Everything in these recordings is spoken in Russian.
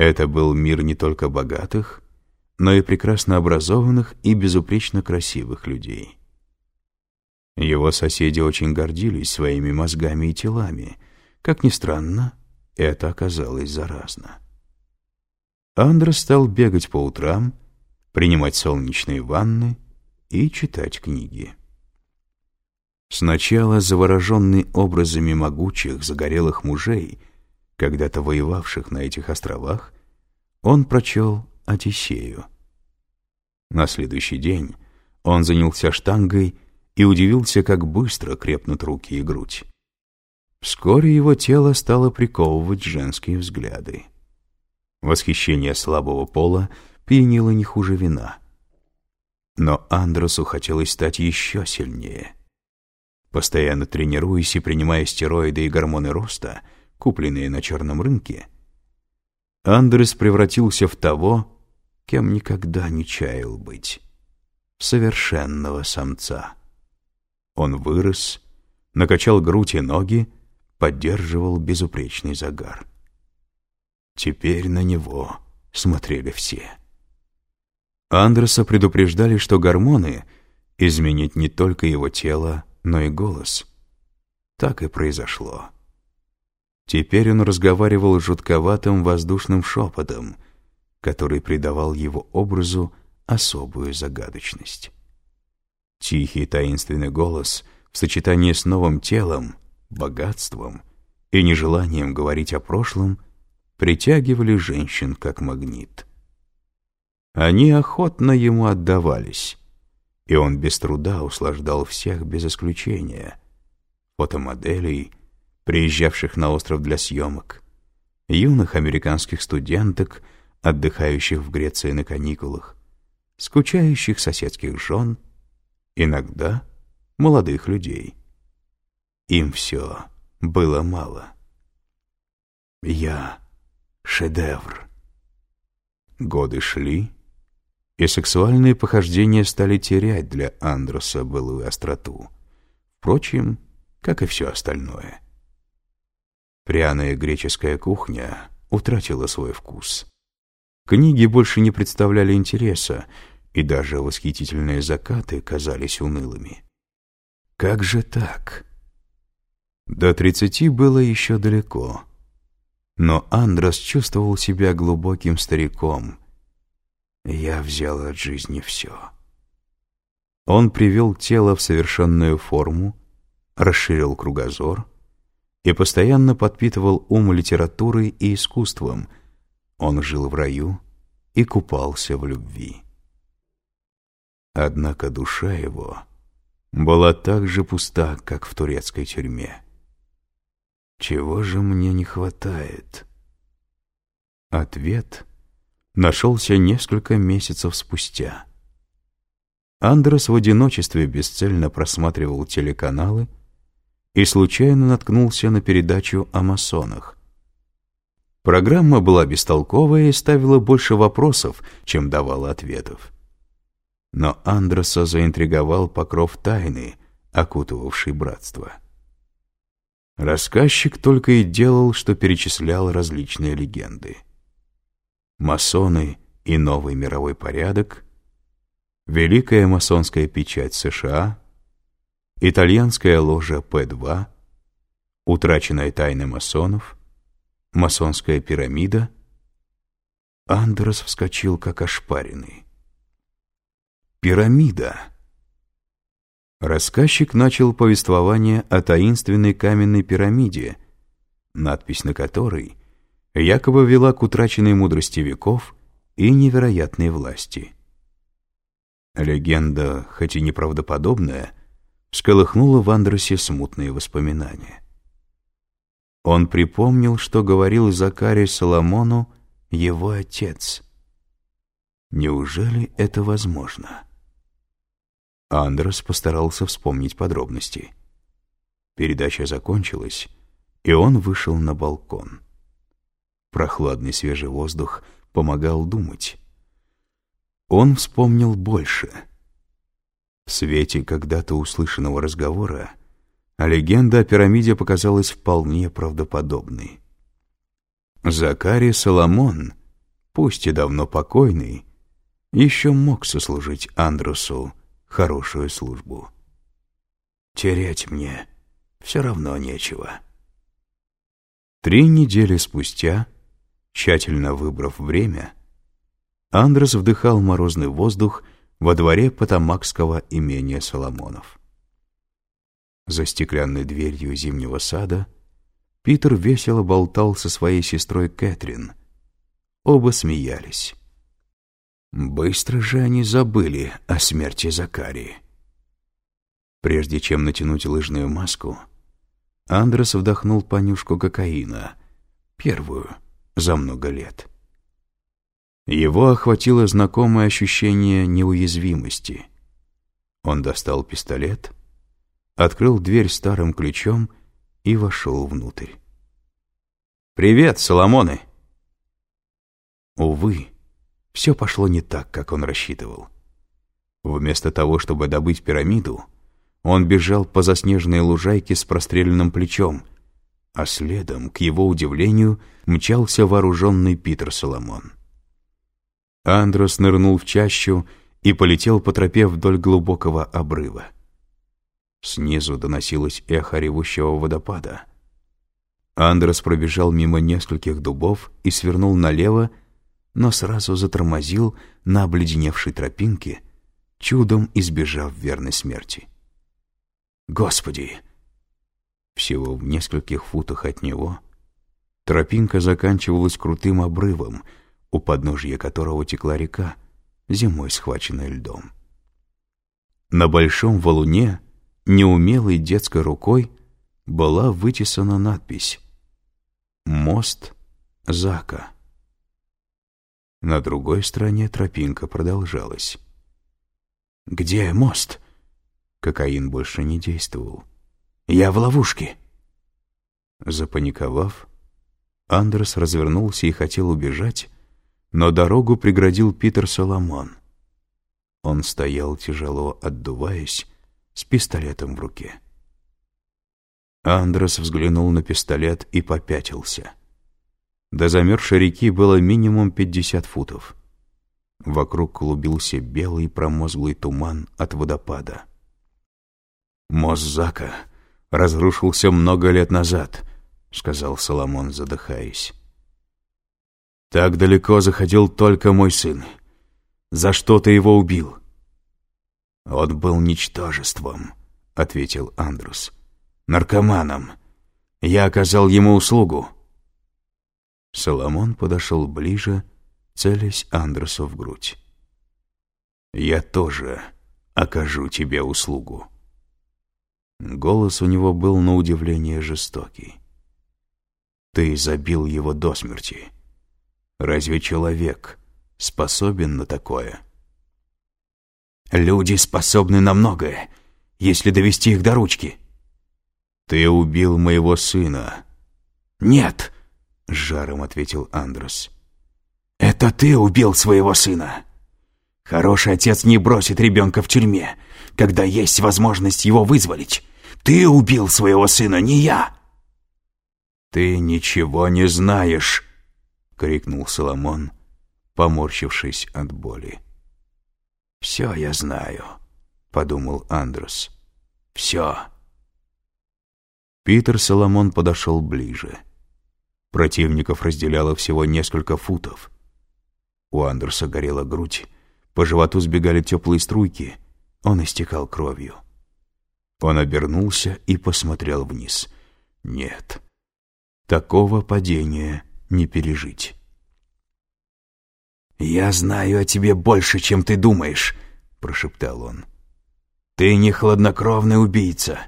Это был мир не только богатых, но и прекрасно образованных и безупречно красивых людей. Его соседи очень гордились своими мозгами и телами. Как ни странно, это оказалось заразно. Андрес стал бегать по утрам, принимать солнечные ванны и читать книги. Сначала завороженный образами могучих, загорелых мужей, когда-то воевавших на этих островах, он прочел Одиссею. На следующий день он занялся штангой и удивился, как быстро крепнут руки и грудь. Вскоре его тело стало приковывать женские взгляды. Восхищение слабого пола пьянило не хуже вина. Но Андросу хотелось стать еще сильнее. Постоянно тренируясь и принимая стероиды и гормоны роста, купленные на черном рынке, Андрес превратился в того, кем никогда не чаял быть — совершенного самца. Он вырос, накачал грудь и ноги, поддерживал безупречный загар. Теперь на него смотрели все. Андреса предупреждали, что гормоны изменят не только его тело, но и голос. Так и произошло. Теперь он разговаривал жутковатым воздушным шепотом, который придавал его образу особую загадочность. Тихий таинственный голос в сочетании с новым телом, богатством и нежеланием говорить о прошлом — притягивали женщин как магнит. Они охотно ему отдавались, и он без труда услаждал всех без исключения. Фотомоделей, приезжавших на остров для съемок, юных американских студенток, отдыхающих в Греции на каникулах, скучающих соседских жен, иногда молодых людей. Им все было мало. Я шедевр. Годы шли, и сексуальные похождения стали терять для Андроса былую остроту. Впрочем, как и все остальное. Пряная греческая кухня утратила свой вкус. Книги больше не представляли интереса, и даже восхитительные закаты казались унылыми. Как же так? До тридцати было еще далеко — но Андрос чувствовал себя глубоким стариком. Я взял от жизни все. Он привел тело в совершенную форму, расширил кругозор и постоянно подпитывал ум литературой и искусством. Он жил в раю и купался в любви. Однако душа его была так же пуста, как в турецкой тюрьме. Чего же мне не хватает? Ответ нашелся несколько месяцев спустя. Андрес в одиночестве бесцельно просматривал телеканалы и случайно наткнулся на передачу о масонах. Программа была бестолковая и ставила больше вопросов, чем давала ответов. Но Андреса заинтриговал покров тайны, окутывавший братство. Рассказчик только и делал, что перечислял различные легенды. Масоны и новый мировой порядок, Великая масонская печать США, итальянская ложа П-2, утраченная тайна масонов, масонская пирамида. Андерс вскочил, как ошпаренный. Пирамида! Рассказчик начал повествование о таинственной каменной пирамиде, надпись на которой якобы вела к утраченной мудрости веков и невероятной власти. Легенда, хоть и неправдоподобная, всколыхнула в Андросе смутные воспоминания. Он припомнил, что говорил Закарий Соломону его отец. Неужели это возможно? — Андрес постарался вспомнить подробности. Передача закончилась, и он вышел на балкон. Прохладный свежий воздух помогал думать. Он вспомнил больше. В свете когда-то услышанного разговора легенда о пирамиде показалась вполне правдоподобной. Закари Соломон пусть и давно покойный, еще мог сослужить Андрусу хорошую службу. Терять мне все равно нечего. Три недели спустя, тщательно выбрав время, Андрес вдыхал морозный воздух во дворе Потамакского имения Соломонов. За стеклянной дверью зимнего сада Питер весело болтал со своей сестрой Кэтрин. Оба смеялись. Быстро же они забыли о смерти Закарии. Прежде чем натянуть лыжную маску, Андрес вдохнул понюшку кокаина, первую за много лет. Его охватило знакомое ощущение неуязвимости. Он достал пистолет, открыл дверь старым ключом и вошел внутрь. «Привет, Соломоны!» Увы, все пошло не так, как он рассчитывал. Вместо того, чтобы добыть пирамиду, он бежал по заснеженной лужайке с простреленным плечом, а следом, к его удивлению, мчался вооруженный Питер Соломон. Андрос нырнул в чащу и полетел по тропе вдоль глубокого обрыва. Снизу доносилось эхо ревущего водопада. Андрос пробежал мимо нескольких дубов и свернул налево, но сразу затормозил на обледеневшей тропинке, чудом избежав верной смерти. Господи! Всего в нескольких футах от него тропинка заканчивалась крутым обрывом, у подножья которого текла река, зимой схваченная льдом. На большом валуне, неумелой детской рукой, была вытесана надпись «Мост Зака». На другой стороне тропинка продолжалась. «Где мост?» Кокаин больше не действовал. «Я в ловушке!» Запаниковав, Андерс развернулся и хотел убежать, но дорогу преградил Питер Соломон. Он стоял, тяжело отдуваясь, с пистолетом в руке. Андрес взглянул на пистолет и попятился. До замерзшей реки было минимум пятьдесят футов. Вокруг клубился белый промозглый туман от водопада. «Мост Зака разрушился много лет назад», — сказал Соломон, задыхаясь. «Так далеко заходил только мой сын. За что ты его убил?» «Он был ничтожеством», — ответил Андрус. «Наркоманом. Я оказал ему услугу». Соломон подошел ближе, целясь Андрусу в грудь. «Я тоже окажу тебе услугу». Голос у него был на удивление жестокий. «Ты забил его до смерти. Разве человек способен на такое?» «Люди способны на многое, если довести их до ручки». «Ты убил моего сына». «Нет», — с жаром ответил Андрос. «Это ты убил своего сына. Хороший отец не бросит ребенка в тюрьме, когда есть возможность его вызволить. Ты убил своего сына, не я!» «Ты ничего не знаешь!» — крикнул Соломон, поморщившись от боли. «Все я знаю», — подумал Андрус. «Все». Питер Соломон подошел ближе. Противников разделяло всего несколько футов. У Андерса горела грудь, по животу сбегали теплые струйки, он истекал кровью. Он обернулся и посмотрел вниз. Нет, такого падения не пережить. «Я знаю о тебе больше, чем ты думаешь», — прошептал он. «Ты не хладнокровный убийца».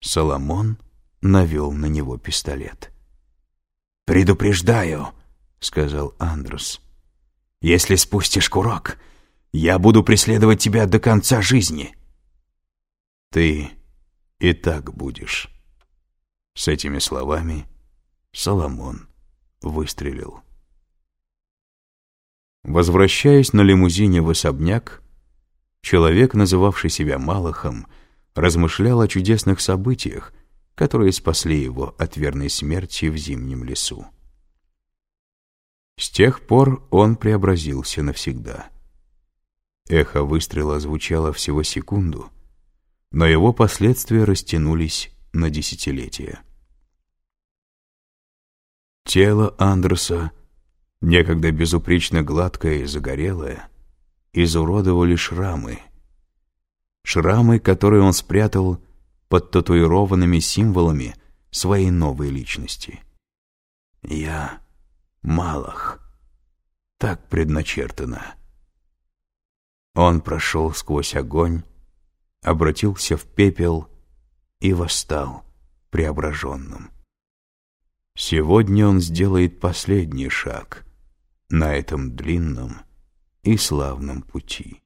Соломон навел на него пистолет. «Предупреждаю», — сказал Андрус. «Если спустишь курок, я буду преследовать тебя до конца жизни». Ты и так будешь. С этими словами Соломон выстрелил. Возвращаясь на лимузине в особняк, человек, называвший себя Малахом, размышлял о чудесных событиях, которые спасли его от верной смерти в зимнем лесу. С тех пор он преобразился навсегда. Эхо выстрела звучало всего секунду, но его последствия растянулись на десятилетия. Тело Андерса, некогда безупречно гладкое и загорелое, изуродовали шрамы. Шрамы, которые он спрятал под татуированными символами своей новой личности. «Я Малах», так предначертано. Он прошел сквозь огонь, обратился в пепел и восстал преображенным. Сегодня он сделает последний шаг на этом длинном и славном пути.